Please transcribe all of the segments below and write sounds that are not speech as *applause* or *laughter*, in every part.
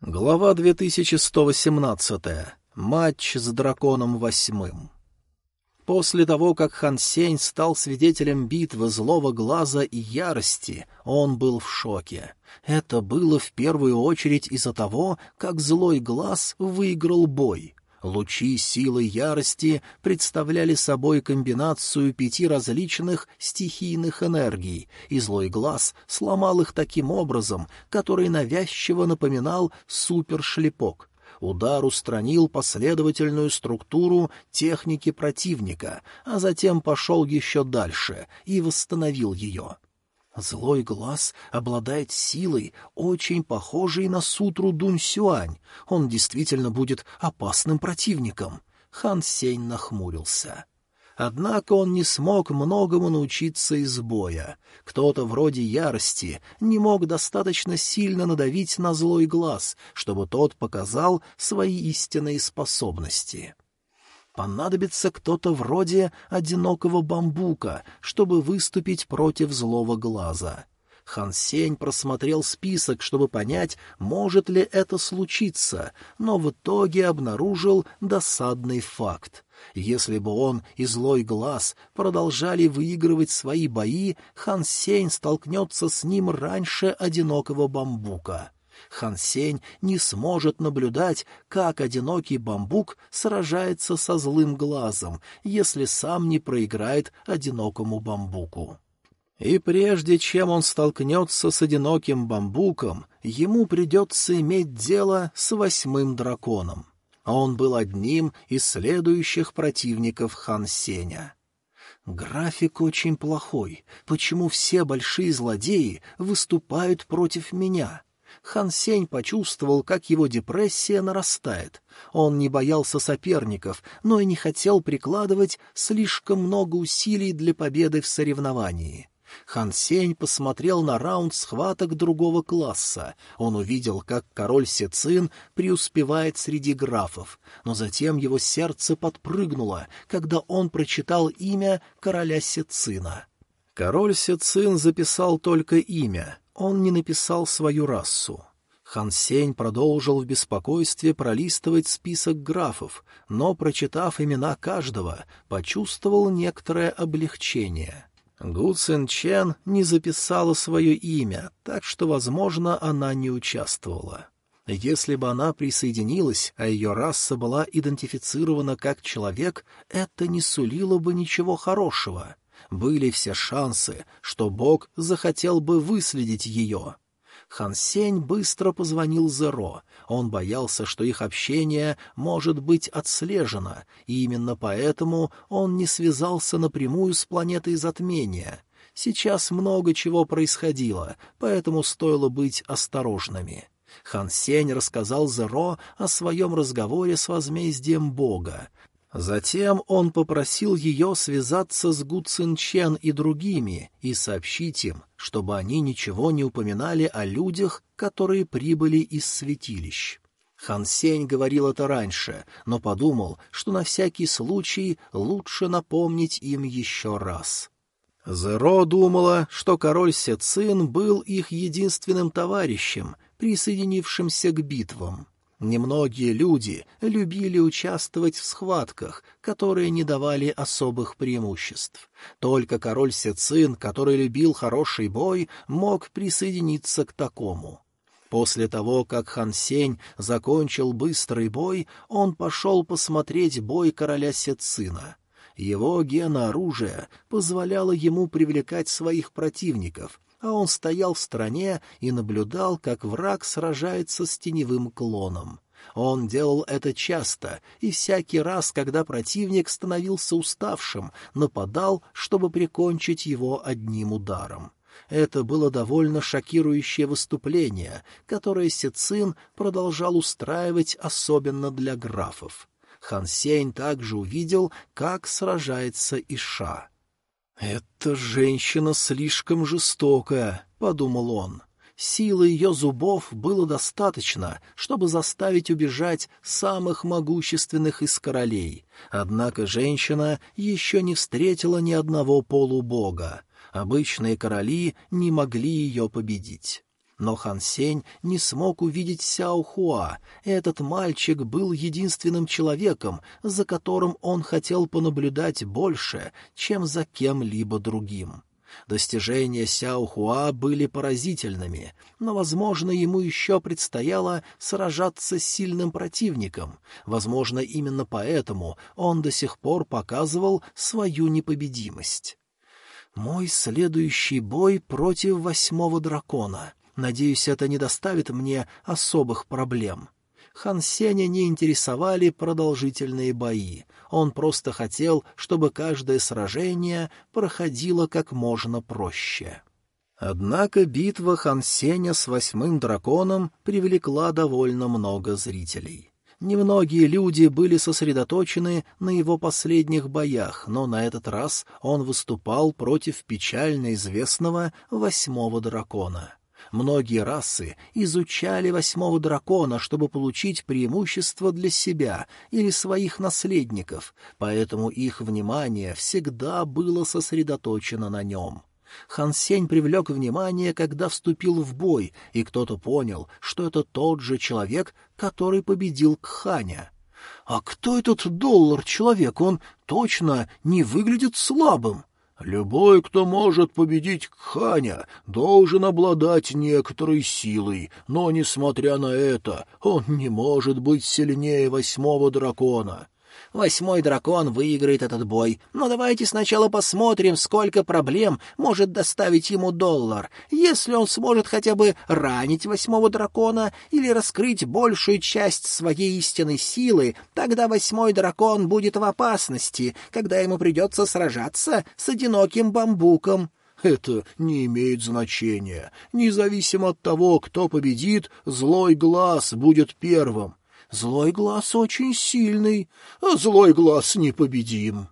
Глава 2118. Матч с драконом восьмым. После того, как Хан Сень стал свидетелем битвы злого глаза и ярости, он был в шоке. Это было в первую очередь из-за того, как злой глаз выиграл бой. Лучи силы ярости представляли собой комбинацию пяти различных стихийных энергий, и злой глаз сломал их таким образом, который навязчиво напоминал супершлепок. Удар устранил последовательную структуру техники противника, а затем пошел еще дальше и восстановил ее. Злой глаз обладает силой, очень похожей на сутру Дунь-Сюань. Он действительно будет опасным противником. Хан Сень нахмурился. Однако он не смог многому научиться из боя. Кто-то вроде ярости не мог достаточно сильно надавить на злой глаз, чтобы тот показал свои истинные способности. Понадобится кто-то вроде одинокого бамбука, чтобы выступить против злого глаза. Хан Сень просмотрел список, чтобы понять, может ли это случиться, но в итоге обнаружил досадный факт. Если бы он и злой глаз продолжали выигрывать свои бои, Хан Сень столкнется с ним раньше одинокого бамбука. Хан Сень не сможет наблюдать, как одинокий бамбук сражается со злым глазом, если сам не проиграет одинокому бамбуку. И прежде чем он столкнется с одиноким бамбуком, ему придется иметь дело с восьмым драконом. Он был одним из следующих противников Хан Сеня. График очень плохой. Почему все большие злодеи выступают против меня? Хан Сень почувствовал, как его депрессия нарастает. Он не боялся соперников, но и не хотел прикладывать слишком много усилий для победы в соревновании. Хан Сень посмотрел на раунд схваток другого класса. Он увидел, как король Сецин преуспевает среди графов, но затем его сердце подпрыгнуло, когда он прочитал имя короля Сецина. Король Сецин записал только имя, он не написал свою расу. Хан Сень продолжил в беспокойстве пролистывать список графов, но, прочитав имена каждого, почувствовал некоторое облегчение. Гу Цин Чен не записала свое имя, так что, возможно, она не участвовала. Если бы она присоединилась, а ее раса была идентифицирована как человек, это не сулило бы ничего хорошего — были все шансы, что Бог захотел бы выследить ее. Хан Сень быстро позвонил Зеро. Он боялся, что их общение может быть отслежено, и именно поэтому он не связался напрямую с планетой затмения. Сейчас много чего происходило, поэтому стоило быть осторожными. Хан Сень рассказал Зеро о своем разговоре с возмездием Бога, Затем он попросил ее связаться с Гу Цин и другими и сообщить им, чтобы они ничего не упоминали о людях, которые прибыли из святилищ. Хан Сень говорил это раньше, но подумал, что на всякий случай лучше напомнить им еще раз. Зеро думала, что король Сецин был их единственным товарищем, присоединившимся к битвам. Немногие люди любили участвовать в схватках, которые не давали особых преимуществ. Только король Сецин, который любил хороший бой, мог присоединиться к такому. После того, как Хан Сень закончил быстрый бой, он пошел посмотреть бой короля Сецина. Его гена оружия позволяло ему привлекать своих противников — а он стоял в стороне и наблюдал, как враг сражается с теневым клоном. Он делал это часто, и всякий раз, когда противник становился уставшим, нападал, чтобы прикончить его одним ударом. Это было довольно шокирующее выступление, которое Сецин продолжал устраивать особенно для графов. Хан Сень также увидел, как сражается Иша. «Эта женщина слишком жестокая», — подумал он. Силы ее зубов было достаточно, чтобы заставить убежать самых могущественных из королей. Однако женщина еще не встретила ни одного полубога. Обычные короли не могли ее победить. Но Хан Сень не смог увидеть Сяо Хуа. Этот мальчик был единственным человеком, за которым он хотел понаблюдать больше, чем за кем-либо другим. Достижения Сяо Хуа были поразительными, но, возможно, ему еще предстояло сражаться с сильным противником. Возможно, именно поэтому он до сих пор показывал свою непобедимость. «Мой следующий бой против восьмого дракона. Надеюсь, это не доставит мне особых проблем». Хан Сеня не интересовали продолжительные бои. Он просто хотел, чтобы каждое сражение проходило как можно проще. Однако битва Хан Сеня с восьмым драконом привлекла довольно много зрителей. Немногие люди были сосредоточены на его последних боях, но на этот раз он выступал против печально известного восьмого дракона. Многие расы изучали восьмого дракона, чтобы получить преимущество для себя или своих наследников, поэтому их внимание всегда было сосредоточено на нем. Хан Сень привлек внимание, когда вступил в бой, и кто-то понял, что это тот же человек, который победил Кханя. «А кто этот доллар-человек? Он точно не выглядит слабым!» Любой, кто может победить Кханя, должен обладать некоторой силой, но, несмотря на это, он не может быть сильнее восьмого дракона. Восьмой дракон выиграет этот бой. Но давайте сначала посмотрим, сколько проблем может доставить ему доллар. Если он сможет хотя бы ранить восьмого дракона или раскрыть большую часть своей истинной силы, тогда восьмой дракон будет в опасности, когда ему придется сражаться с одиноким бамбуком. Это не имеет значения. Независимо от того, кто победит, злой глаз будет первым. Злой глаз очень сильный, а злой глаз непобедим.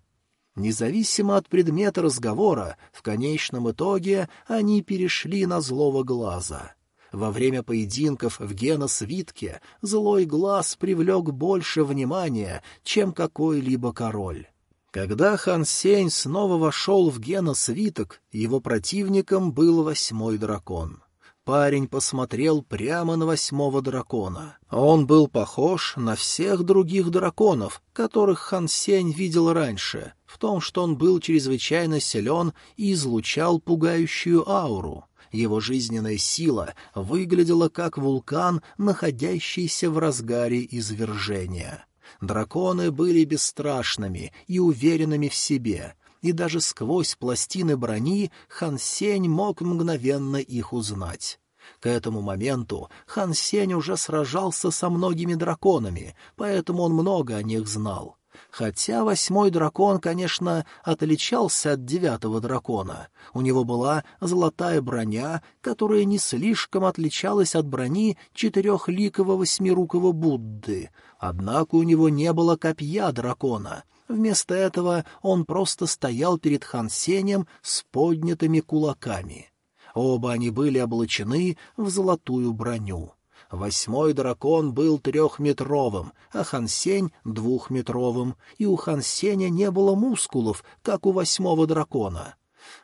Независимо от предмета разговора, в конечном итоге они перешли на злого глаза. Во время поединков в геносвитке злой глаз привлек больше внимания, чем какой-либо король. Когда Хан Сень снова вошел в геносвиток, его противником был восьмой дракон. Парень посмотрел прямо на восьмого дракона. Он был похож на всех других драконов, которых Хан Сень видел раньше, в том, что он был чрезвычайно силен и излучал пугающую ауру. Его жизненная сила выглядела как вулкан, находящийся в разгаре извержения. Драконы были бесстрашными и уверенными в себе — и даже сквозь пластины брони Хан Сень мог мгновенно их узнать. К этому моменту Хан Сень уже сражался со многими драконами, поэтому он много о них знал. Хотя восьмой дракон, конечно, отличался от девятого дракона. У него была золотая броня, которая не слишком отличалась от брони четырехликого восьмирукого Будды. Однако у него не было копья дракона — Вместо этого он просто стоял перед Хан Сенем с поднятыми кулаками. Оба они были облачены в золотую броню. Восьмой дракон был трехметровым, а Хан Сень — двухметровым, и у Хан Сеня не было мускулов, как у восьмого дракона.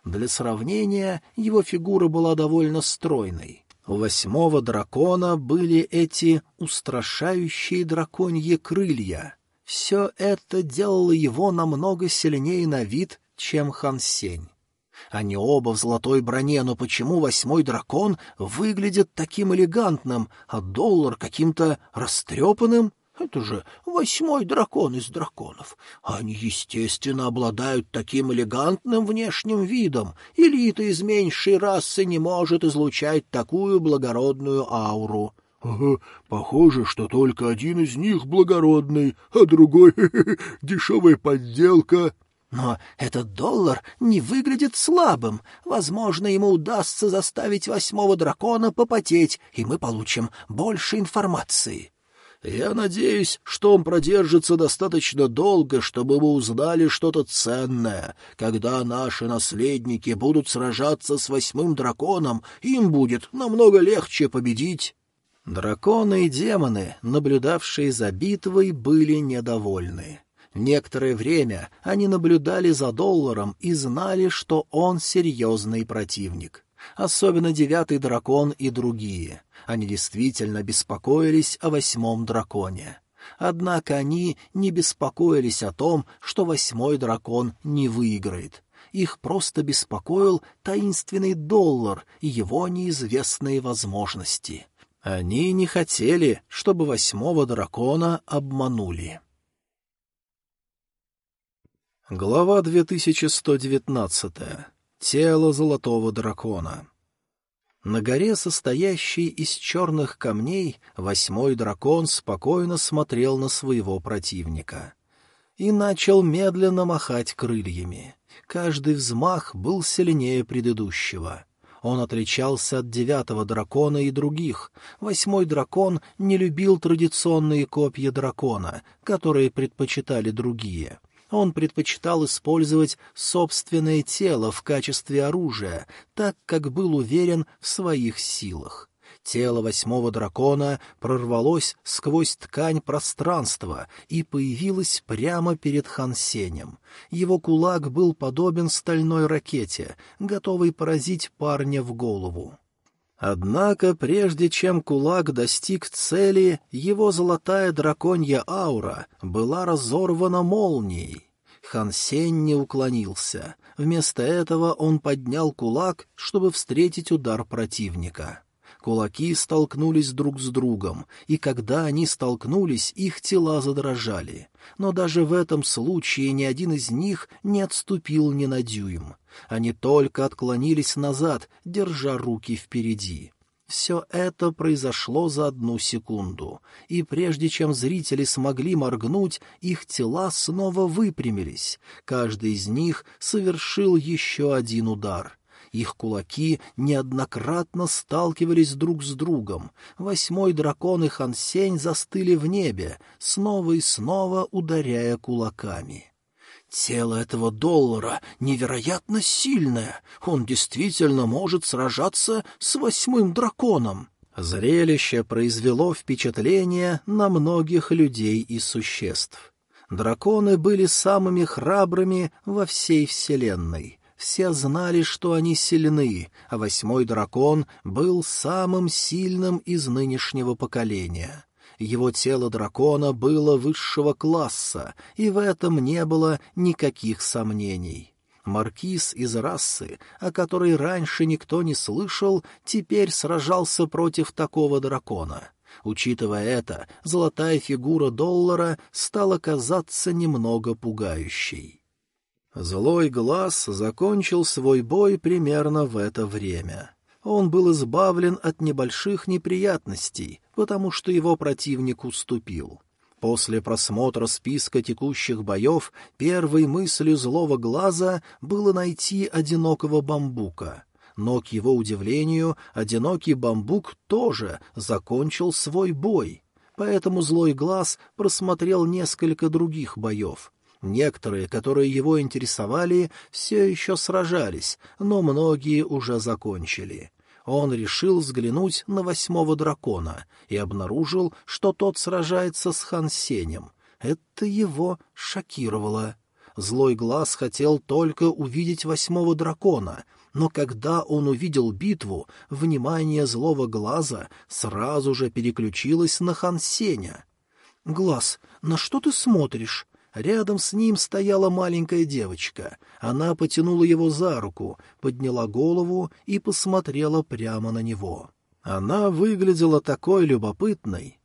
Для сравнения, его фигура была довольно стройной. У восьмого дракона были эти устрашающие драконьи крылья — все это делало его намного сильнее на вид, чем Хан Сень. Они оба в золотой броне, но почему восьмой дракон выглядит таким элегантным, а доллар каким-то растрепанным? Это же восьмой дракон из драконов. Они, естественно, обладают таким элегантным внешним видом. Элита из меньшей расы не может излучать такую благородную ауру. Похоже, что только один из них благородный, а другой *laughs* — дешевая подделка. Но этот доллар не выглядит слабым. Возможно, ему удастся заставить восьмого дракона попотеть, и мы получим больше информации. Я надеюсь, что он продержится достаточно долго, чтобы мы узнали что-то ценное. Когда наши наследники будут сражаться с восьмым драконом, им будет намного легче победить. Драконы и демоны, наблюдавшие за битвой, были недовольны. Некоторое время они наблюдали за долларом и знали, что он серьезный противник. особенно девятый дракон и другие. Они действительно беспокоились о восьмом драконе. Однако они не беспокоились о том, что восьмой дракон не выиграет. Их просто беспокоил таинственный доллар и его неизвестные возможности. Они не хотели, чтобы восьмого дракона обманули. Глава 2119. Тело золотого дракона. На горе, состоящей из черных камней, восьмой дракон спокойно смотрел на своего противника. И начал медленно махать крыльями. Каждый взмах был сильнее предыдущего. Он отличался от девятого дракона и других. Восьмой дракон не любил традиционные копья дракона, которые предпочитали другие — он предпочитал использовать собственное тело в качестве оружия, так как был уверен в своих силах. Тело восьмого дракона прорвалось сквозь ткань пространства и появилось прямо перед Хансенем. Его кулак был подобен стальной ракете, готовой поразить парня в голову. Однако, прежде чем кулак достиг цели, его золотая драконья аура была разорвана молнией. Хан Сень не уклонился. Вместо этого он поднял кулак, чтобы встретить удар противника. Кулаки столкнулись друг с другом, и когда они столкнулись, их тела задрожали. Но даже в этом случае ни один из них не отступил ни на дюйм. Они только отклонились назад, держа руки впереди. Все это произошло за одну секунду, и прежде чем зрители смогли моргнуть, их тела снова выпрямились. Каждый из них совершил еще один удар. Их кулаки неоднократно сталкивались друг с другом. Восьмой дракон и Хансень застыли в небе, снова и снова ударяя кулаками. Тело этого доллара невероятно сильное. Он действительно может сражаться с восьмым драконом. Зрелище произвело впечатление на многих людей и существ. Драконы были самыми храбрыми во всей вселенной. Все знали, что они сильны, а восьмой дракон был самым сильным из нынешнего поколения. Его тело дракона было высшего класса, и в этом не было никаких сомнений. Маркиз из расы, о которой раньше никто не слышал, теперь сражался против такого дракона. Учитывая это, золотая фигура доллара стала казаться немного пугающей. Злой глаз закончил свой бой примерно в это время он был избавлен от небольших неприятностей, потому что его противник уступил. После просмотра списка текущих боев первой мыслью злого глаза было найти одинокого бамбука. Но, к его удивлению, одинокий бамбук тоже закончил свой бой. Поэтому злой глаз просмотрел несколько других боев. Некоторые, которые его интересовали, все еще сражались, но многие уже закончили. Он решил взглянуть на восьмого дракона и обнаружил, что тот сражается с Хан Сенем. Это его шокировало. Злой глаз хотел только увидеть восьмого дракона, но когда он увидел битву, внимание злого глаза сразу же переключилось на Хан Сеня. «Глаз, на что ты смотришь?» Рядом с ним стояла маленькая девочка. Она потянула его за руку, подняла голову и посмотрела прямо на него. Она выглядела такой любопытной.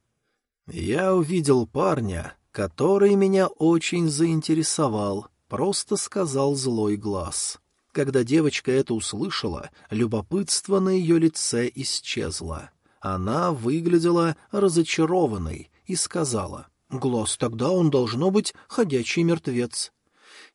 Я увидел парня, который меня очень заинтересовал, просто сказал злой глаз. Когда девочка это услышала, любопытство на ее лице исчезло. Она выглядела разочарованной и сказала — Глаз, тогда он должно быть ходячий мертвец.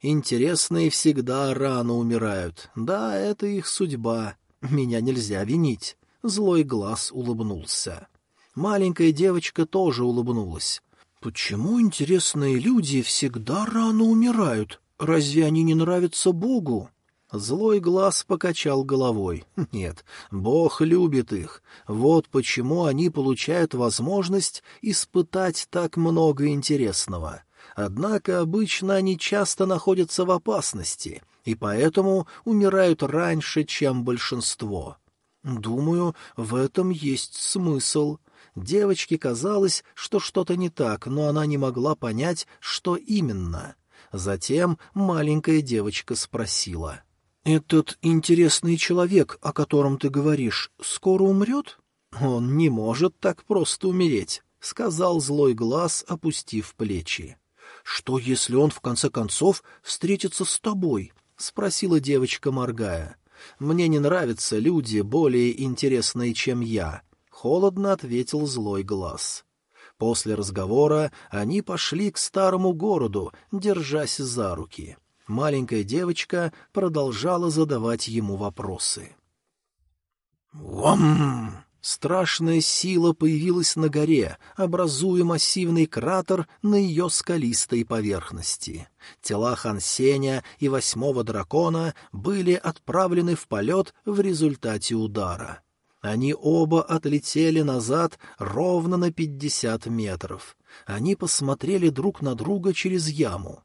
Интересные всегда рано умирают. Да, это их судьба. Меня нельзя винить. Злой глаз улыбнулся. Маленькая девочка тоже улыбнулась. Почему интересные люди всегда рано умирают? Разве они не нравятся Богу? Злой глаз покачал головой. *laughs* Нет, Бог любит их. Вот почему они получают возможность испытать так много интересного. Однако обычно они часто находятся в опасности, и поэтому умирают раньше, чем большинство. Думаю, в этом есть смысл. Девочке казалось, что что-то не так, но она не могла понять, что именно. Затем маленькая девочка спросила. «Этот интересный человек, о котором ты говоришь, скоро умрет?» «Он не может так просто умереть», — сказал злой глаз, опустив плечи. «Что, если он, в конце концов, встретится с тобой?» — спросила девочка, моргая. «Мне не нравятся люди, более интересные, чем я», — холодно ответил злой глаз. После разговора они пошли к старому городу, держась за руки. Маленькая девочка продолжала задавать ему вопросы. «Вам!» Страшная сила появилась на горе, образуя массивный кратер на ее скалистой поверхности. Тела Хансеня и восьмого дракона были отправлены в полет в результате удара. Они оба отлетели назад ровно на пятьдесят метров. Они посмотрели друг на друга через яму.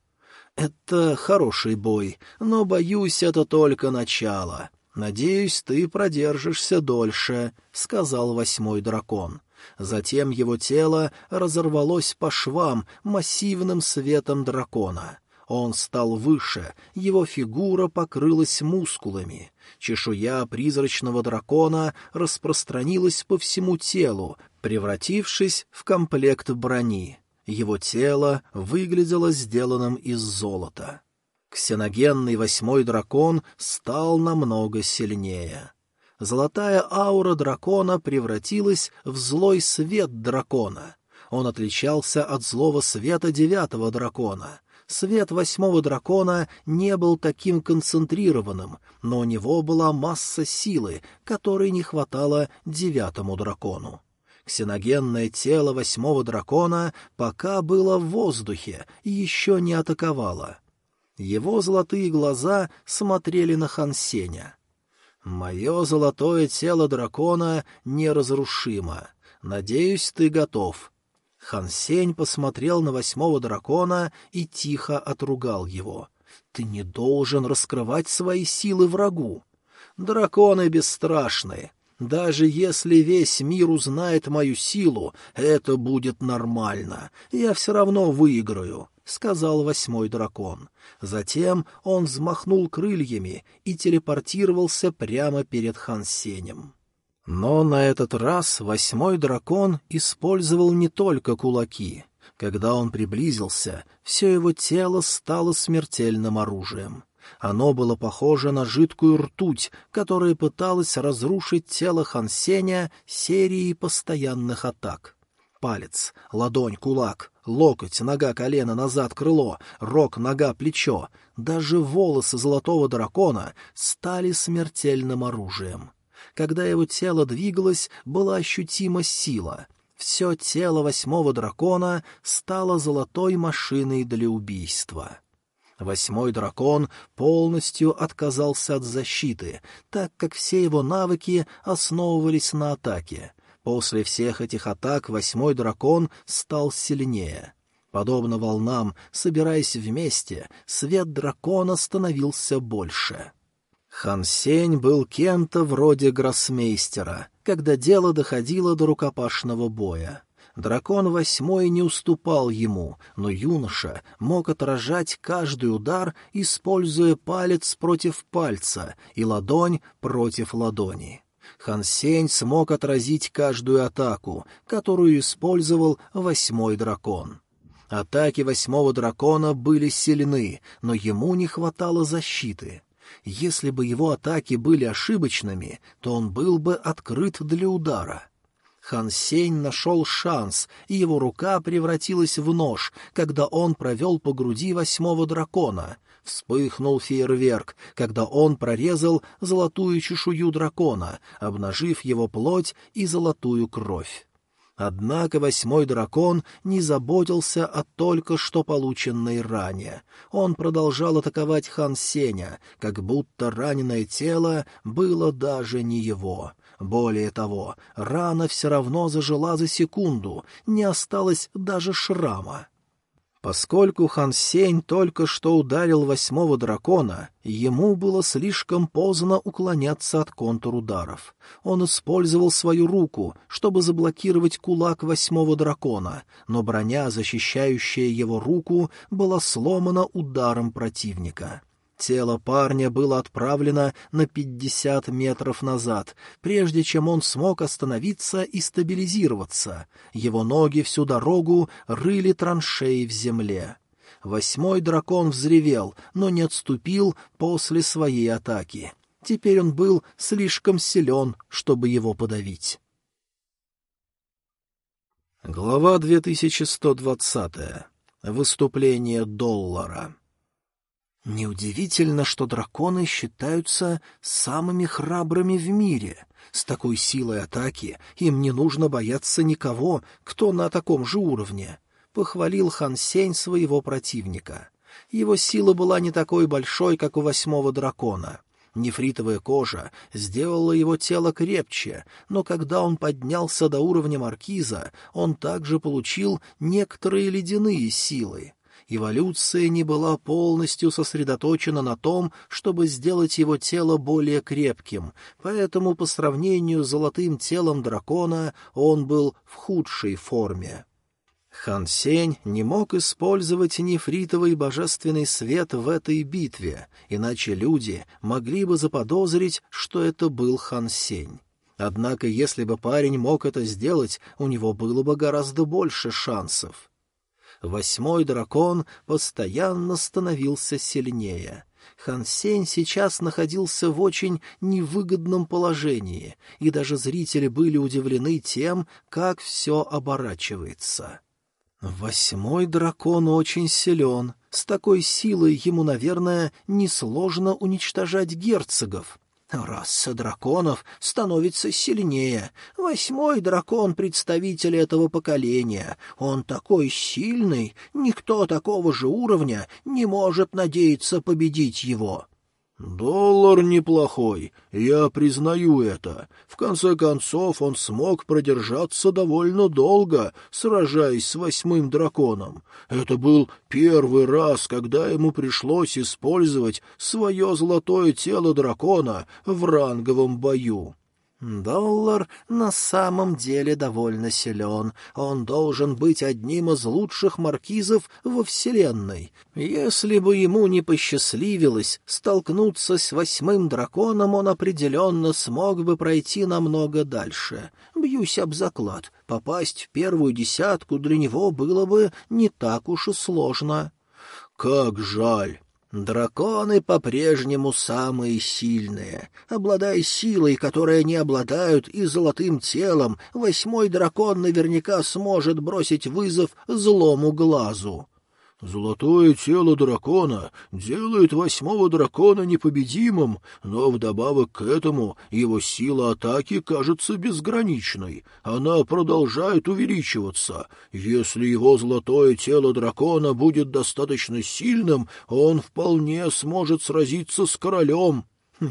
«Это хороший бой, но, боюсь, это только начало. «Надеюсь, ты продержишься дольше», — сказал восьмой дракон. Затем его тело разорвалось по швам массивным светом дракона. Он стал выше, его фигура покрылась мускулами. Чешуя призрачного дракона распространилась по всему телу, превратившись в комплект брони. Его тело выглядело сделанным из золота. Ксеногенный восьмой дракон стал намного сильнее. Золотая аура дракона превратилась в злой свет дракона. Он отличался от злого света девятого дракона. Свет восьмого дракона не был таким концентрированным, но у него была масса силы, которой не хватало девятому дракону. Ксеногенное тело восьмого дракона пока было в воздухе и еще не атаковало. Его золотые глаза смотрели на Хансеня. «Мое золотое тело дракона неразрушимо. Надеюсь, ты готов». Хансень посмотрел на восьмого дракона и тихо отругал его. «Ты не должен раскрывать свои силы врагу. Драконы бесстрашны. Даже если весь мир узнает мою силу, это будет нормально. Я все равно выиграю. — сказал восьмой дракон. Затем он взмахнул крыльями и телепортировался прямо перед Хансенем. Но на этот раз восьмой дракон использовал не только кулаки. Когда он приблизился, все его тело стало смертельным оружием. Оно было похоже на жидкую ртуть, которая пыталась разрушить тело Хансеня серией постоянных атак. Палец, ладонь, кулак, локоть, нога, колено, назад, крыло, рог, нога, плечо. Даже волосы золотого дракона стали смертельным оружием. Когда его тело двигалось, была ощутима сила. Все тело восьмого дракона стало золотой машиной для убийства. Восьмой дракон полностью отказался от защиты, так как все его навыки основывались на атаке. После всех этих атак восьмой дракон стал сильнее. Подобно волнам, собираясь вместе, свет дракона становился больше. Хан Сень был кем-то вроде гроссмейстера, когда дело доходило до рукопашного боя. Дракон восьмой не уступал ему, но юноша мог отражать каждый удар, используя палец против пальца и ладонь против ладони. Хан Сень смог отразить каждую атаку, которую использовал восьмой дракон. Атаки восьмого дракона были сильны, но ему не хватало защиты. Если бы его атаки были ошибочными, то он был бы открыт для удара. Хан Сень нашел шанс, и его рука превратилась в нож, когда он провел по груди восьмого дракона, Вспыхнул фейерверк, когда он прорезал золотую чешую дракона, обнажив его плоть и золотую кровь. Однако восьмой дракон не заботился о только что полученной ране. Он продолжал атаковать хан Сеня, как будто раненое тело было даже не его. Более того, рана все равно зажила за секунду, не осталось даже шрама. Поскольку Хан Сень только что ударил восьмого дракона, ему было слишком поздно уклоняться от контур ударов. Он использовал свою руку, чтобы заблокировать кулак восьмого дракона, но броня, защищающая его руку, была сломана ударом противника. Тело парня было отправлено на пятьдесят метров назад, прежде чем он смог остановиться и стабилизироваться. Его ноги всю дорогу рыли траншеи в земле. Восьмой дракон взревел, но не отступил после своей атаки. Теперь он был слишком силен, чтобы его подавить. Глава 2120. Выступление доллара. Неудивительно, что драконы считаются самыми храбрыми в мире. С такой силой атаки им не нужно бояться никого, кто на таком же уровне. Похвалил Хан Сень своего противника. Его сила была не такой большой, как у восьмого дракона. Нефритовая кожа сделала его тело крепче, но когда он поднялся до уровня маркиза, он также получил некоторые ледяные силы эволюция не была полностью сосредоточена на том, чтобы сделать его тело более крепким, поэтому по сравнению с золотым телом дракона он был в худшей форме. Хан Сень не мог использовать нефритовый божественный свет в этой битве, иначе люди могли бы заподозрить, что это был Хан Сень. Однако, если бы парень мог это сделать, у него было бы гораздо больше шансов восьмой дракон постоянно становился сильнее. Хан Сень сейчас находился в очень невыгодном положении, и даже зрители были удивлены тем, как все оборачивается. Восьмой дракон очень силен. С такой силой ему, наверное, несложно уничтожать герцогов. Раса драконов становится сильнее. Восьмой дракон — представитель этого поколения. Он такой сильный, никто такого же уровня не может надеяться победить его. Доллар неплохой, я признаю это. В конце концов, он смог продержаться довольно долго, сражаясь с восьмым драконом. Это был первый раз, когда ему пришлось использовать свое золотое тело дракона в ранговом бою. Доллар на самом деле довольно силен. Он должен быть одним из лучших маркизов во Вселенной. Если бы ему не посчастливилось столкнуться с восьмым драконом, он определенно смог бы пройти намного дальше. Бьюсь об заклад. Попасть в первую десятку для него было бы не так уж и сложно. «Как жаль!» Драконы по-прежнему самые сильные. Обладая силой, которой они обладают, и золотым телом, восьмой дракон наверняка сможет бросить вызов злому глазу. Золотое тело дракона делает восьмого дракона непобедимым, но вдобавок к этому его сила атаки кажется безграничной. Она продолжает увеличиваться. Если его золотое тело дракона будет достаточно сильным, он вполне сможет сразиться с королем.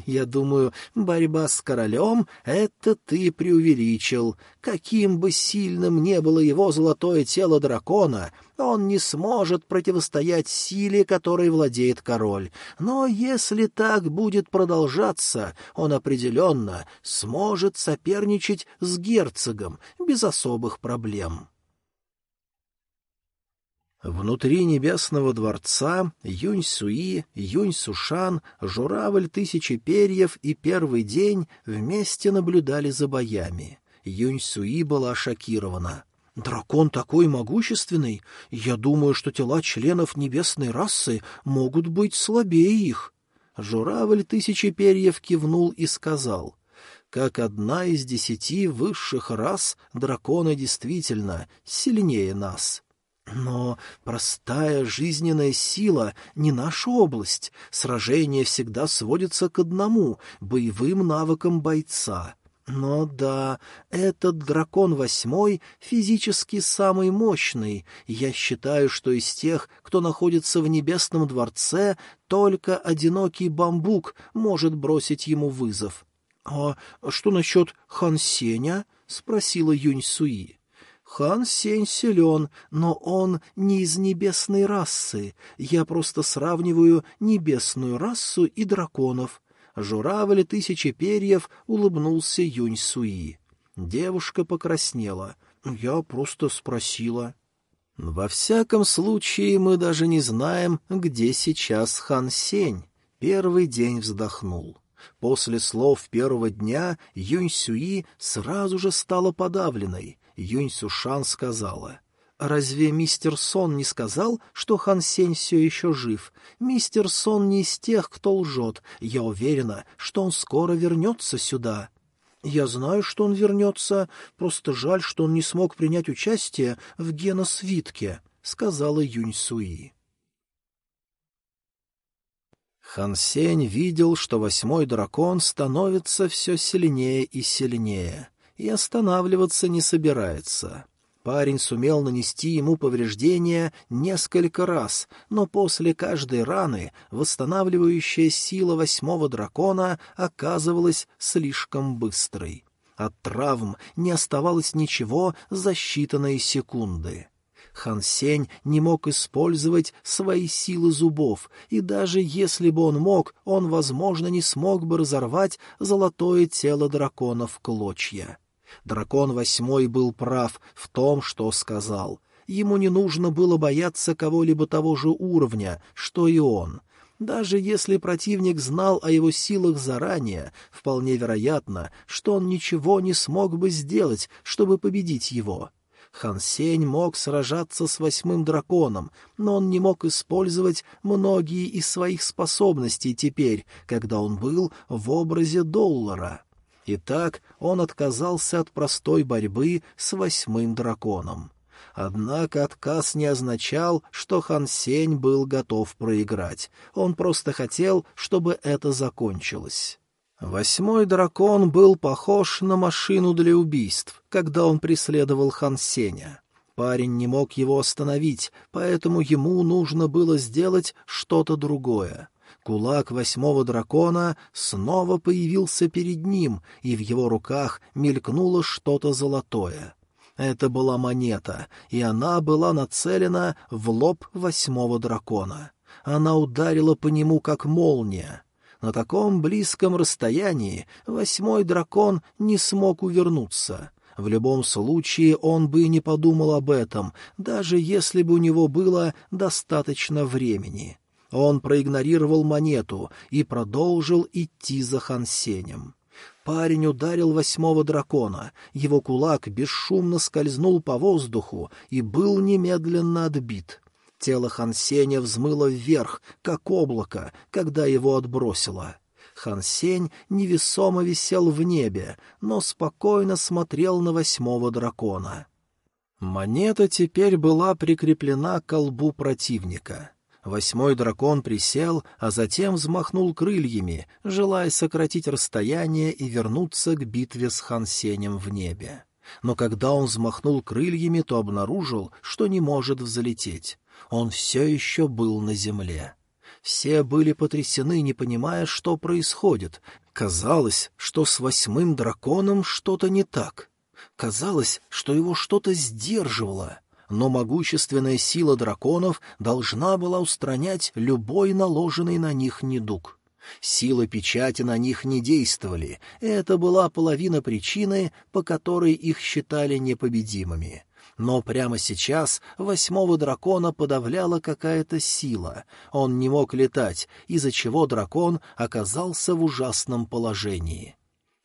Я думаю, борьба с королем — это ты преувеличил. Каким бы сильным не было его золотое тело дракона, он не сможет противостоять силе, которой владеет король. Но если так будет продолжаться, он определенно сможет соперничать с герцогом без особых проблем. Внутри небесного дворца Юнь-Суи, Юнь-Сушан, Журавль Тысячи Перьев и Первый День вместе наблюдали за боями. Юнь-Суи была шокирована. «Дракон такой могущественный! Я думаю, что тела членов небесной расы могут быть слабее их!» Журавль Тысячи Перьев кивнул и сказал — как одна из десяти высших рас, драконы действительно сильнее нас. Но простая жизненная сила не наша область. Сражение всегда сводится к одному — боевым навыкам бойца. Но да, этот дракон восьмой физически самый мощный. Я считаю, что из тех, кто находится в небесном дворце, только одинокий бамбук может бросить ему вызов. — А что насчет Хан Сеня? — спросила Юнь Суи. Хан Сень силен, но он не из небесной расы. Я просто сравниваю небесную расу и драконов. Журавль тысячи перьев улыбнулся Юнь Суи. Девушка покраснела. Я просто спросила. Во всяком случае, мы даже не знаем, где сейчас Хан Сень. Первый день вздохнул. После слов первого дня Юнь Сюи сразу же стала подавленной. Юнь Сушан сказала, «Разве мистер Сон не сказал, что Хан Сень все еще жив? Мистер Сон не из тех, кто лжет. Я уверена, что он скоро вернется сюда». «Я знаю, что он вернется. Просто жаль, что он не смог принять участие в геносвитке», — сказала Юнь Суи. Хан Сень видел, что восьмой дракон становится все сильнее и сильнее и останавливаться не собирается. Парень сумел нанести ему повреждения несколько раз, но после каждой раны восстанавливающая сила восьмого дракона оказывалась слишком быстрой. От травм не оставалось ничего за считанные секунды. Хан Сень не мог использовать свои силы зубов, и даже если бы он мог, он, возможно, не смог бы разорвать золотое тело дракона в клочья. Дракон восьмой был прав в том, что сказал. Ему не нужно было бояться кого-либо того же уровня, что и он. Даже если противник знал о его силах заранее, вполне вероятно, что он ничего не смог бы сделать, чтобы победить его. Хан Сень мог сражаться с восьмым драконом, но он не мог использовать многие из своих способностей теперь, когда он был в образе доллара. Итак, он отказался от простой борьбы с восьмым драконом. Однако отказ не означал, что Хан Сень был готов проиграть. Он просто хотел, чтобы это закончилось. Восьмой дракон был похож на машину для убийств, когда он преследовал Хан Сеня. Парень не мог его остановить, поэтому ему нужно было сделать что-то другое. Кулак восьмого дракона снова появился перед ним, и в его руках мелькнуло что-то золотое. Это была монета, и она была нацелена в лоб восьмого дракона. Она ударила по нему, как молния. На таком близком расстоянии восьмой дракон не смог увернуться. В любом случае он бы не подумал об этом, даже если бы у него было достаточно времени. Он проигнорировал монету и продолжил идти за Хансенем. Парень ударил восьмого дракона, его кулак бесшумно скользнул по воздуху и был немедленно отбит. Тело Хансеня взмыло вверх, как облако, когда его отбросило. Хансень невесомо висел в небе, но спокойно смотрел на восьмого дракона. Монета теперь была прикреплена к колбу противника. Восьмой дракон присел, а затем взмахнул крыльями, желая сократить расстояние и вернуться к битве с Хансенем в небе. Но когда он взмахнул крыльями, то обнаружил, что не может взлететь. Он все еще был на земле. Все были потрясены, не понимая, что происходит. Казалось, что с восьмым драконом что-то не так. Казалось, что его что-то сдерживало — но могущественная сила драконов должна была устранять любой наложенный на них недуг. Силы печати на них не действовали, это была половина причины, по которой их считали непобедимыми. Но прямо сейчас восьмого дракона подавляла какая-то сила. Он не мог летать, из-за чего дракон оказался в ужасном положении.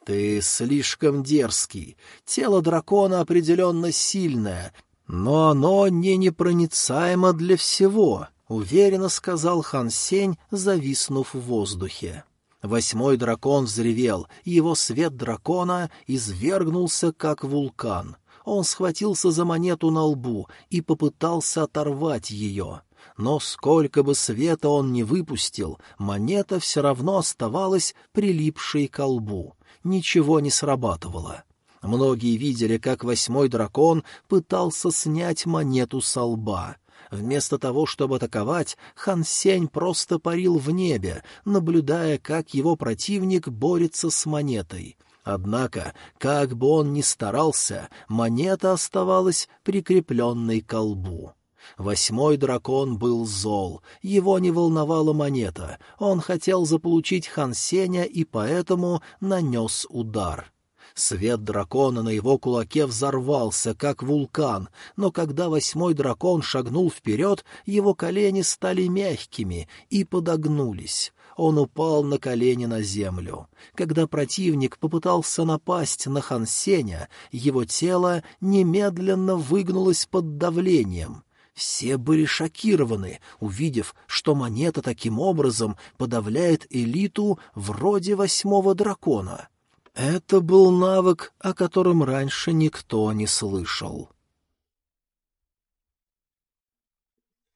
«Ты слишком дерзкий. Тело дракона определенно сильное, но оно не непроницаемо для всего, — уверенно сказал Хан Сень, зависнув в воздухе. Восьмой дракон взревел, его свет дракона извергнулся, как вулкан. Он схватился за монету на лбу и попытался оторвать ее. Но сколько бы света он ни выпустил, монета все равно оставалась прилипшей к лбу. Ничего не срабатывало. Многие видели, как восьмой дракон пытался снять монету со лба. Вместо того, чтобы атаковать, Хан Сень просто парил в небе, наблюдая, как его противник борется с монетой. Однако, как бы он ни старался, монета оставалась прикрепленной к колбу. Восьмой дракон был зол, его не волновала монета, он хотел заполучить Хан Сеня и поэтому нанес удар. Свет дракона на его кулаке взорвался, как вулкан, но когда восьмой дракон шагнул вперед, его колени стали мягкими и подогнулись. Он упал на колени на землю. Когда противник попытался напасть на Хансеня, его тело немедленно выгнулось под давлением. Все были шокированы, увидев, что монета таким образом подавляет элиту вроде восьмого дракона. Это был навык, о котором раньше никто не слышал.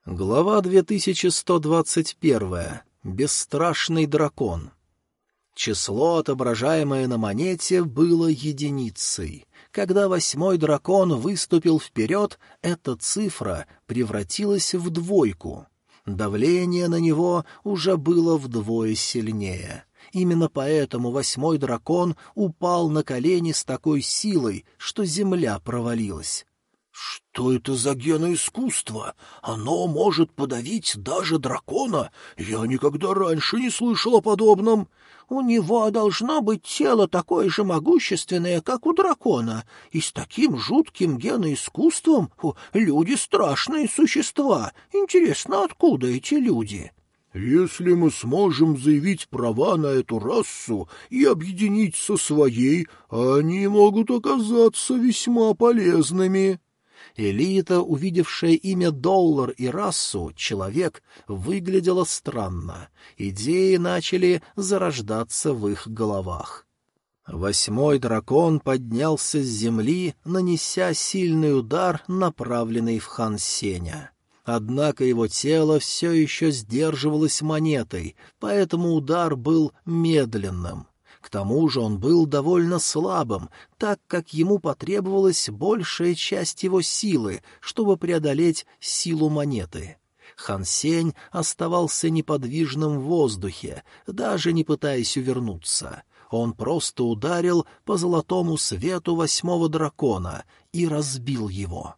Глава 2121. Бесстрашный дракон. Число, отображаемое на монете, было единицей. Когда восьмой дракон выступил вперед, эта цифра превратилась в двойку. Давление на него уже было вдвое сильнее. Именно поэтому восьмой дракон упал на колени с такой силой, что земля провалилась. «Что это за геноискусство? Оно может подавить даже дракона? Я никогда раньше не слышал о подобном. У него должно быть тело такое же могущественное, как у дракона, и с таким жутким геноискусством люди — страшные существа. Интересно, откуда эти люди?» Если мы сможем заявить права на эту расу и объединить со своей, они могут оказаться весьма полезными. Элита, увидевшая имя Доллар и расу, человек, выглядела странно. Идеи начали зарождаться в их головах. Восьмой дракон поднялся с земли, нанеся сильный удар, направленный в Хан Сеня. Однако его тело все еще сдерживалось монетой, поэтому удар был медленным. К тому же он был довольно слабым, так как ему потребовалась большая часть его силы, чтобы преодолеть силу монеты. Хан Сень оставался неподвижным в воздухе, даже не пытаясь увернуться. Он просто ударил по золотому свету восьмого дракона и разбил его.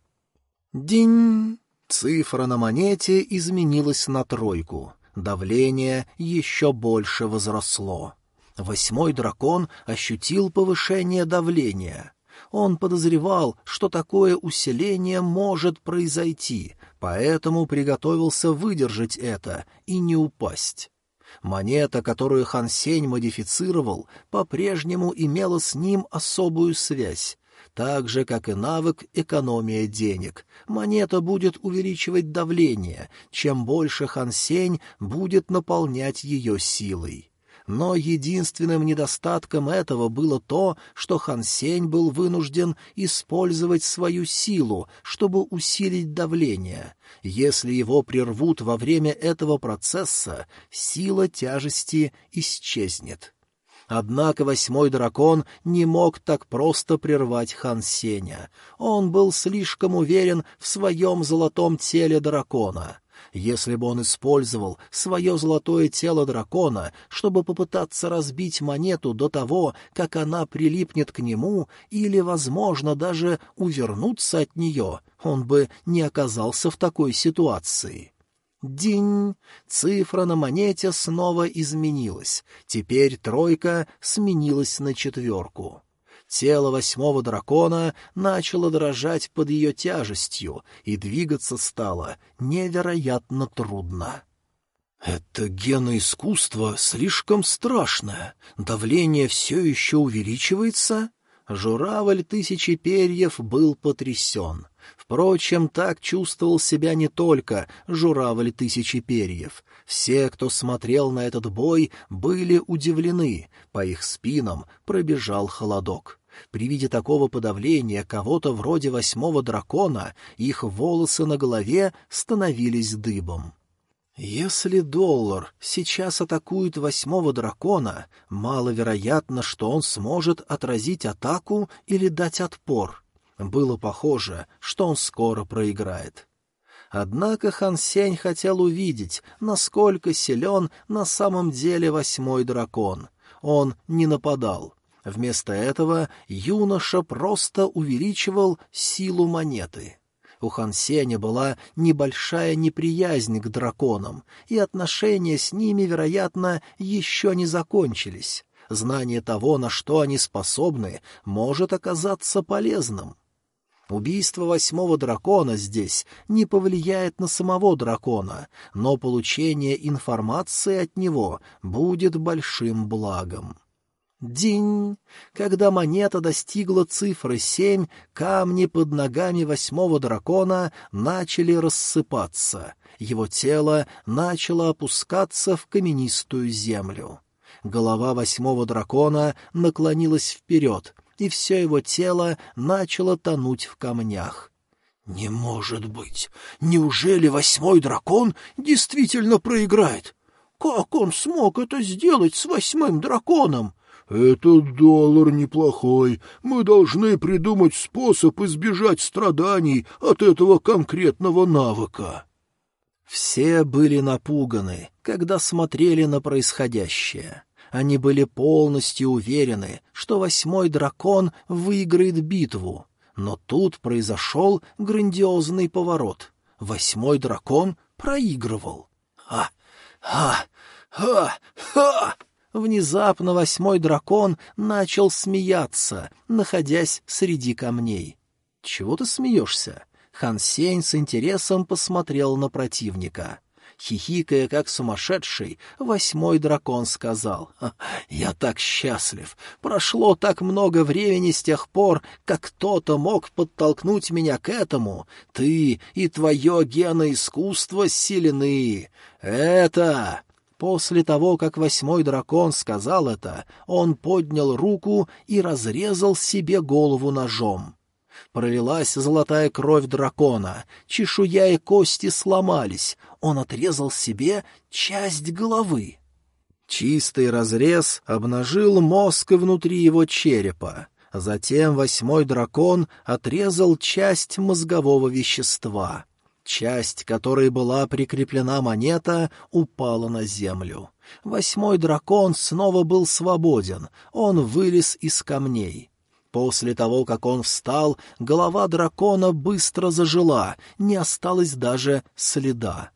«Динь!» Цифра на монете изменилась на тройку. Давление еще больше возросло. Восьмой дракон ощутил повышение давления. Он подозревал, что такое усиление может произойти, поэтому приготовился выдержать это и не упасть. Монета, которую Хан Сень модифицировал, по-прежнему имела с ним особую связь. Так же, как и навык экономия денег, монета будет увеличивать давление, чем больше Хан Сень будет наполнять ее силой. Но единственным недостатком этого было то, что Хан Сень был вынужден использовать свою силу, чтобы усилить давление. Если его прервут во время этого процесса, сила тяжести исчезнет. Однако восьмой дракон не мог так просто прервать Хан Сеня. Он был слишком уверен в своем золотом теле дракона. Если бы он использовал свое золотое тело дракона, чтобы попытаться разбить монету до того, как она прилипнет к нему, или, возможно, даже увернуться от нее, он бы не оказался в такой ситуации. Динь! Цифра на монете снова изменилась. Теперь тройка сменилась на четверку. Тело восьмого дракона начало дрожать под ее тяжестью, и двигаться стало невероятно трудно. «Это геноискусство слишком страшное. Давление все еще увеличивается?» Журавль тысячи перьев был потрясен. Впрочем, так чувствовал себя не только журавль тысячи перьев. Все, кто смотрел на этот бой, были удивлены, по их спинам пробежал холодок. При виде такого подавления кого-то вроде восьмого дракона их волосы на голове становились дыбом. Если доллар сейчас атакует восьмого дракона, маловероятно, что он сможет отразить атаку или дать отпор. Было похоже, что он скоро проиграет. Однако Хан Сень хотел увидеть, насколько силен на самом деле восьмой дракон. Он не нападал. Вместо этого юноша просто увеличивал силу монеты. У Хан Сеня была небольшая неприязнь к драконам, и отношения с ними, вероятно, еще не закончились. Знание того, на что они способны, может оказаться полезным. Убийство восьмого дракона здесь не повлияет на самого дракона, но получение информации от него будет большим благом. День! Когда монета достигла цифры семь, камни под ногами восьмого дракона начали рассыпаться. Его тело начало опускаться в каменистую землю. Голова восьмого дракона наклонилась вперед, и все его тело начало тонуть в камнях. «Не может быть! Неужели восьмой дракон действительно проиграет? Как он смог это сделать с восьмым драконом?» «Этот доллар неплохой. Мы должны придумать способ избежать страданий от этого конкретного навыка». Все были напуганы, когда смотрели на происходящее. Они были полностью уверены, что восьмой дракон выиграет битву. Но тут произошел грандиозный поворот. Восьмой дракон проигрывал. «Ха! Ха! Ха! Ха!» Внезапно восьмой дракон начал смеяться, находясь среди камней. «Чего ты смеешься?» Хан Сень с интересом посмотрел на противника. Хихикая, как сумасшедший, восьмой дракон сказал, «Я так счастлив! Прошло так много времени с тех пор, как кто-то мог подтолкнуть меня к этому. Ты и твое геноискусство сильны. Это...» После того, как восьмой дракон сказал это, он поднял руку и разрезал себе голову ножом. Пролилась золотая кровь дракона, чешуя и кости сломались, он отрезал себе часть головы. Чистый разрез обнажил мозг внутри его черепа. Затем восьмой дракон отрезал часть мозгового вещества — Часть, которой была прикреплена монета, упала на землю. Восьмой дракон снова был свободен, он вылез из камней. После того, как он встал, голова дракона быстро зажила, не осталось даже следа.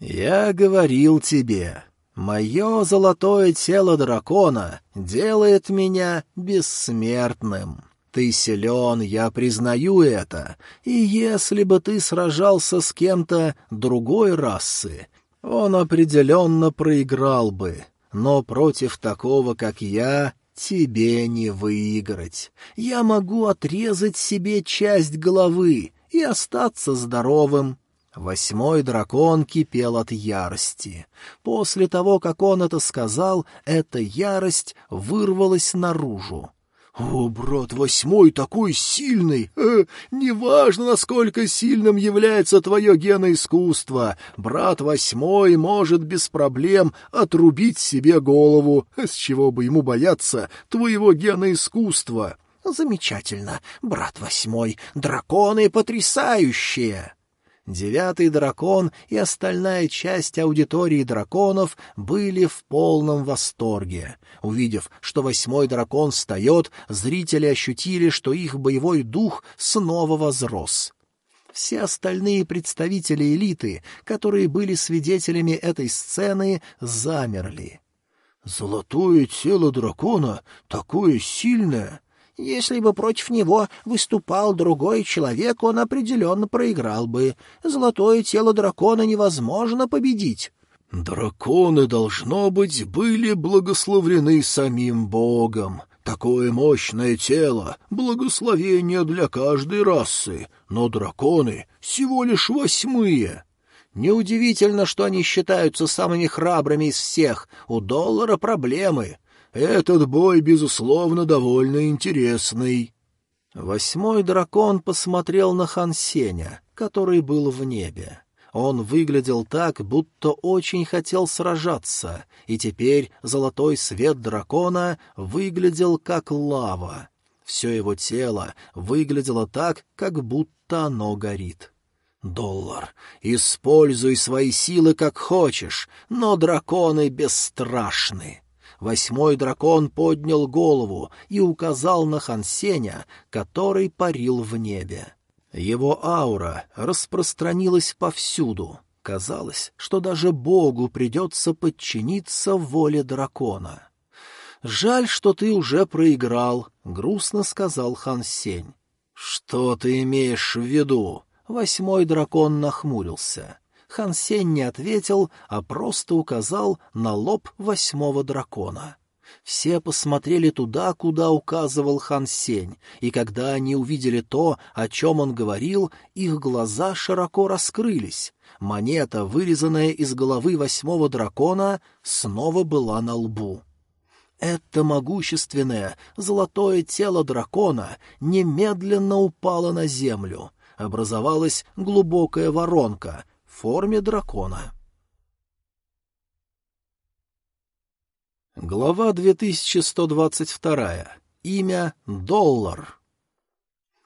«Я говорил тебе, мое золотое тело дракона делает меня бессмертным». Ты силен, я признаю это, и если бы ты сражался с кем-то другой расы, он определенно проиграл бы, но против такого, как я, тебе не выиграть. Я могу отрезать себе часть головы и остаться здоровым. Восьмой дракон кипел от ярости. После того, как он это сказал, эта ярость вырвалась наружу. «О, брат восьмой такой сильный! Э, неважно, насколько сильным является твое геноискусство, брат восьмой может без проблем отрубить себе голову. С чего бы ему бояться твоего геноискусства?» «Замечательно, брат восьмой, драконы потрясающие!» Девятый дракон и остальная часть аудитории драконов были в полном восторге. Увидев, что восьмой дракон встает, зрители ощутили, что их боевой дух снова возрос. Все остальные представители элиты, которые были свидетелями этой сцены, замерли. «Золотое тело дракона такое сильное!» Если бы против него выступал другой человек, он определенно проиграл бы. Золотое тело дракона невозможно победить. Драконы, должно быть, были благословлены самим Богом. Такое мощное тело — благословение для каждой расы, но драконы всего лишь восьмые. Неудивительно, что они считаются самыми храбрыми из всех. У доллара проблемы. Этот бой, безусловно, довольно интересный. Восьмой дракон посмотрел на Хансеня, который был в небе. Он выглядел так, будто очень хотел сражаться, и теперь золотой свет дракона выглядел как лава. Все его тело выглядело так, как будто оно горит. «Доллар, используй свои силы как хочешь, но драконы бесстрашны. Восьмой дракон поднял голову и указал на Хансеня, который парил в небе. Его аура распространилась повсюду. Казалось, что даже Богу придется подчиниться воле дракона. «Жаль, что ты уже проиграл», — грустно сказал Хан Сень. «Что ты имеешь в виду?» Восьмой дракон нахмурился. Хан Сень не ответил, а просто указал на лоб восьмого дракона. Все посмотрели туда, куда указывал Хан Сень, и когда они увидели то, о чем он говорил, их глаза широко раскрылись. Монета, вырезанная из головы восьмого дракона, снова была на лбу. Это могущественное золотое тело дракона немедленно упало на землю. Образовалась глубокая воронка форме дракона. Глава 2122. Имя — Доллар.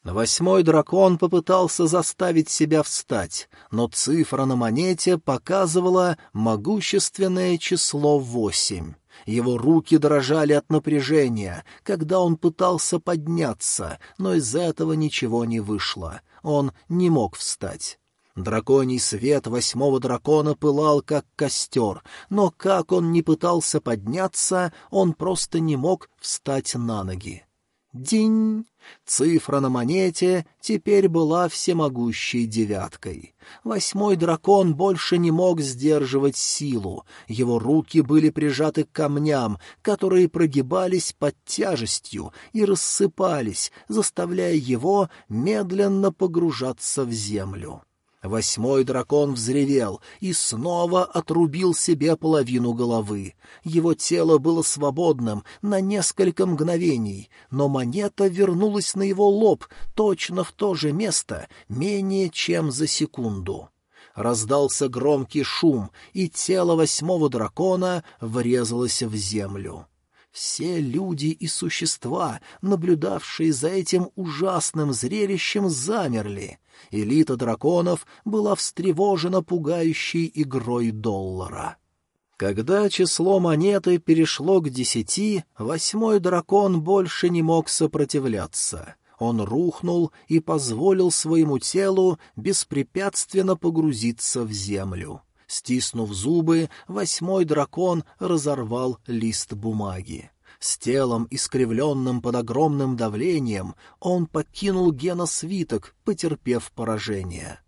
Восьмой дракон попытался заставить себя встать, но цифра на монете показывала могущественное число восемь. Его руки дрожали от напряжения, когда он пытался подняться, но из этого ничего не вышло. Он не мог встать. Драконий свет восьмого дракона пылал, как костер, но как он не пытался подняться, он просто не мог встать на ноги. Динь! Цифра на монете теперь была всемогущей девяткой. Восьмой дракон больше не мог сдерживать силу. Его руки были прижаты к камням, которые прогибались под тяжестью и рассыпались, заставляя его медленно погружаться в землю. Восьмой дракон взревел и снова отрубил себе половину головы. Его тело было свободным на несколько мгновений, но монета вернулась на его лоб точно в то же место менее чем за секунду. Раздался громкий шум, и тело восьмого дракона врезалось в землю. Все люди и существа, наблюдавшие за этим ужасным зрелищем, замерли. Элита драконов была встревожена пугающей игрой доллара. Когда число монеты перешло к десяти, восьмой дракон больше не мог сопротивляться. Он рухнул и позволил своему телу беспрепятственно погрузиться в землю. Стиснув зубы, восьмой дракон разорвал лист бумаги. С телом, искривленным под огромным давлением, он покинул геносвиток, потерпев поражение.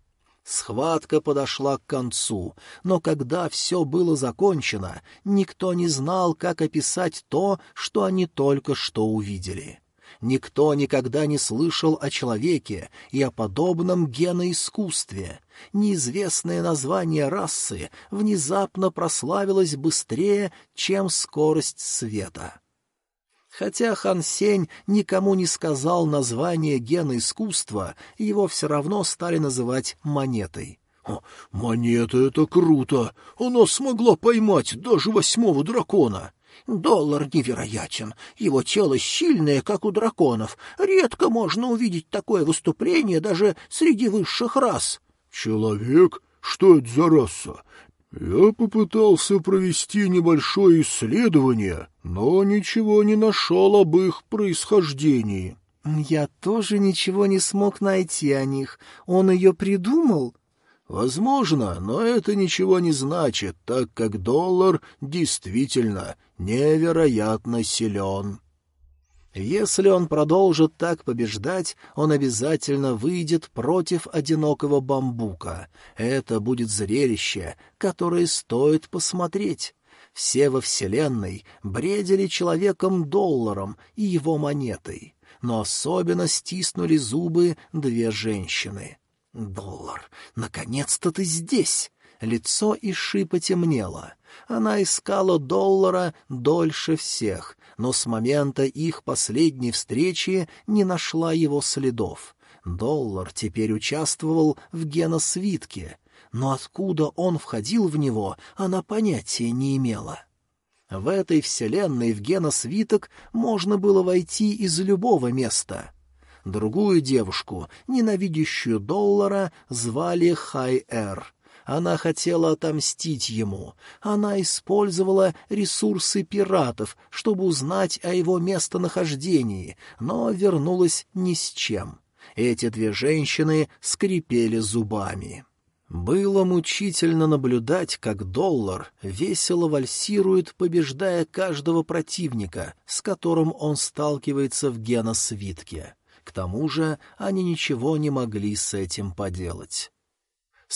Схватка подошла к концу, но когда все было закончено, никто не знал, как описать то, что они только что увидели. Никто никогда не слышал о человеке и о подобном геноискусстве. Неизвестное название расы внезапно прославилось быстрее, чем скорость света. Хотя Хан Сень никому не сказал название гена искусства, его все равно стали называть монетой. «Монета — это круто! Она смогла поймать даже восьмого дракона!» Доллар невероятен. Его тело сильное, как у драконов. Редко можно увидеть такое выступление даже среди высших рас. Человек? Что это за раса? Я попытался провести небольшое исследование, но ничего не нашел об их происхождении. Я тоже ничего не смог найти о них. Он ее придумал? Возможно, но это ничего не значит, так как доллар действительно невероятно силен. Если он продолжит так побеждать, он обязательно выйдет против одинокого бамбука. Это будет зрелище, которое стоит посмотреть. Все во Вселенной бредили человеком-долларом и его монетой, но особенно стиснули зубы две женщины. «Доллар, наконец-то ты здесь!» Лицо Иши потемнело. Она искала доллара дольше всех, но с момента их последней встречи не нашла его следов. Доллар теперь участвовал в геносвитке, но откуда он входил в него, она понятия не имела. В этой вселенной в геносвиток можно было войти из любого места. Другую девушку, ненавидящую доллара, звали Хай-Эр. Она хотела отомстить ему. Она использовала ресурсы пиратов, чтобы узнать о его местонахождении, но вернулась ни с чем. Эти две женщины скрипели зубами. Было мучительно наблюдать, как доллар весело вальсирует, побеждая каждого противника, с которым он сталкивается в геносвитке. К тому же они ничего не могли с этим поделать.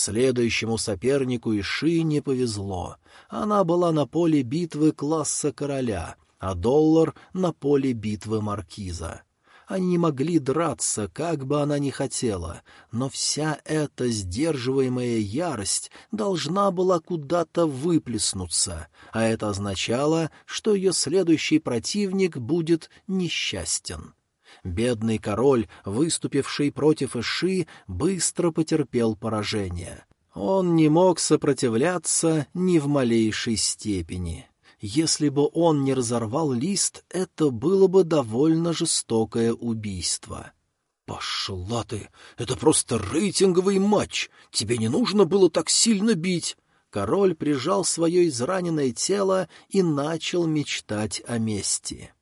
Следующему сопернику Иши не повезло. Она была на поле битвы класса короля, а доллар — на поле битвы маркиза. Они не могли драться, как бы она ни хотела, но вся эта сдерживаемая ярость должна была куда-то выплеснуться, а это означало, что ее следующий противник будет несчастен. Бедный король, выступивший против Иши, быстро потерпел поражение. Он не мог сопротивляться ни в малейшей степени. Если бы он не разорвал лист, это было бы довольно жестокое убийство. «Пошла ты! Это просто рейтинговый матч! Тебе не нужно было так сильно бить!» Король прижал свое израненное тело и начал мечтать о мести.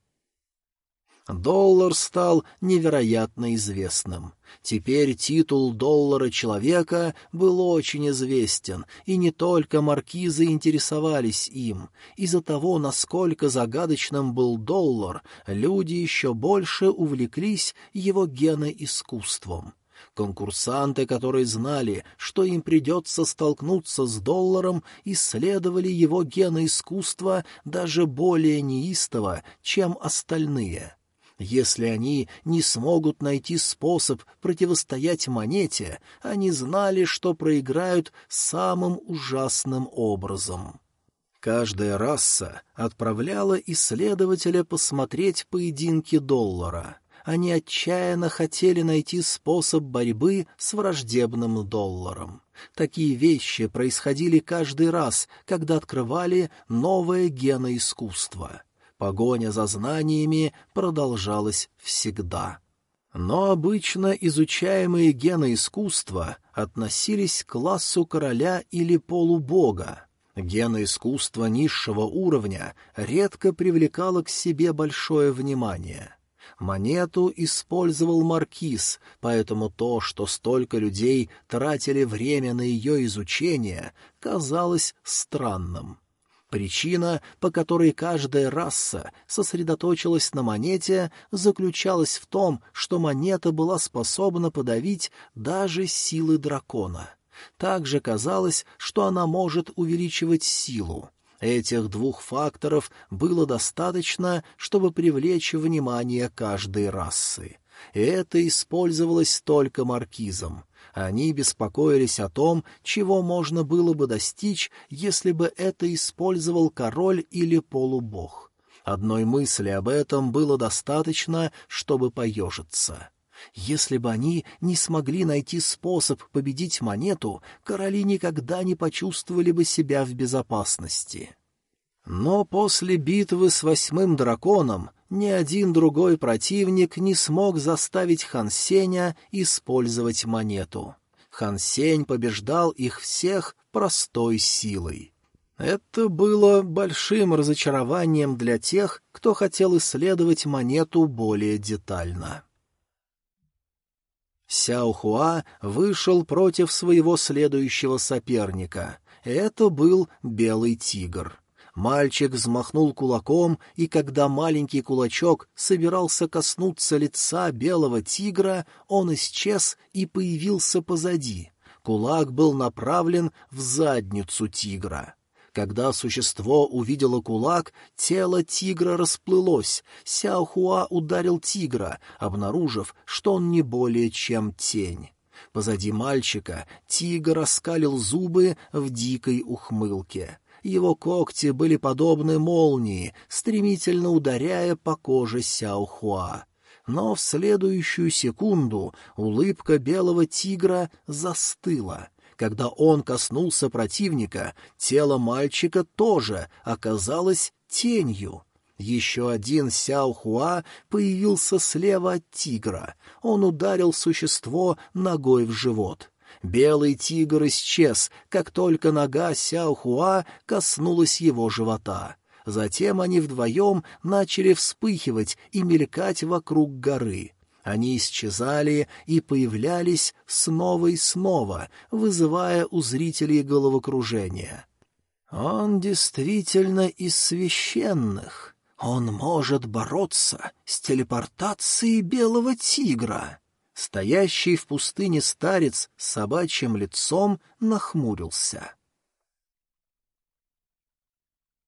Доллар стал невероятно известным. Теперь титул доллара человека был очень известен, и не только маркизы интересовались им. Из-за того, насколько загадочным был доллар, люди еще больше увлеклись его геноискусством. Конкурсанты, которые знали, что им придется столкнуться с долларом, исследовали его геноискусство даже более неистово, чем остальные — если они не смогут найти способ противостоять монете, они знали, что проиграют самым ужасным образом. Каждая раса отправляла исследователя посмотреть поединки доллара. Они отчаянно хотели найти способ борьбы с враждебным долларом. Такие вещи происходили каждый раз, когда открывали новое геноискусство. Погоня за знаниями продолжалась всегда. Но обычно изучаемые гены искусства относились к классу короля или полубога. Гены искусства низшего уровня редко привлекало к себе большое внимание. Монету использовал маркиз, поэтому то, что столько людей тратили время на ее изучение, казалось странным. Причина, по которой каждая раса сосредоточилась на монете, заключалась в том, что монета была способна подавить даже силы дракона. Также казалось, что она может увеличивать силу. Этих двух факторов было достаточно, чтобы привлечь внимание каждой расы. И это использовалось только маркизом. Они беспокоились о том, чего можно было бы достичь, если бы это использовал король или полубог. Одной мысли об этом было достаточно, чтобы поежиться. Если бы они не смогли найти способ победить монету, короли никогда не почувствовали бы себя в безопасности. Но после битвы с восьмым драконом ни один другой противник не смог заставить Хан Сеня использовать монету. Хан Сень побеждал их всех простой силой. Это было большим разочарованием для тех, кто хотел исследовать монету более детально. Сяо Хуа вышел против своего следующего соперника. Это был Белый Тигр. Мальчик взмахнул кулаком, и когда маленький кулачок собирался коснуться лица белого тигра, он исчез и появился позади. Кулак был направлен в задницу тигра. Когда существо увидело кулак, тело тигра расплылось. Сяохуа ударил тигра, обнаружив, что он не более чем тень. Позади мальчика тигр раскалил зубы в дикой ухмылке. Его когти были подобны молнии, стремительно ударяя по коже Сяохуа. Но в следующую секунду улыбка белого тигра застыла. Когда он коснулся противника, тело мальчика тоже оказалось тенью. Еще один Сяохуа появился слева от тигра. Он ударил существо ногой в живот — Белый тигр исчез, как только нога Сяохуа коснулась его живота. Затем они вдвоем начали вспыхивать и мелькать вокруг горы. Они исчезали и появлялись снова и снова, вызывая у зрителей головокружение. «Он действительно из священных. Он может бороться с телепортацией белого тигра». Стоящий в пустыне старец с собачьим лицом нахмурился.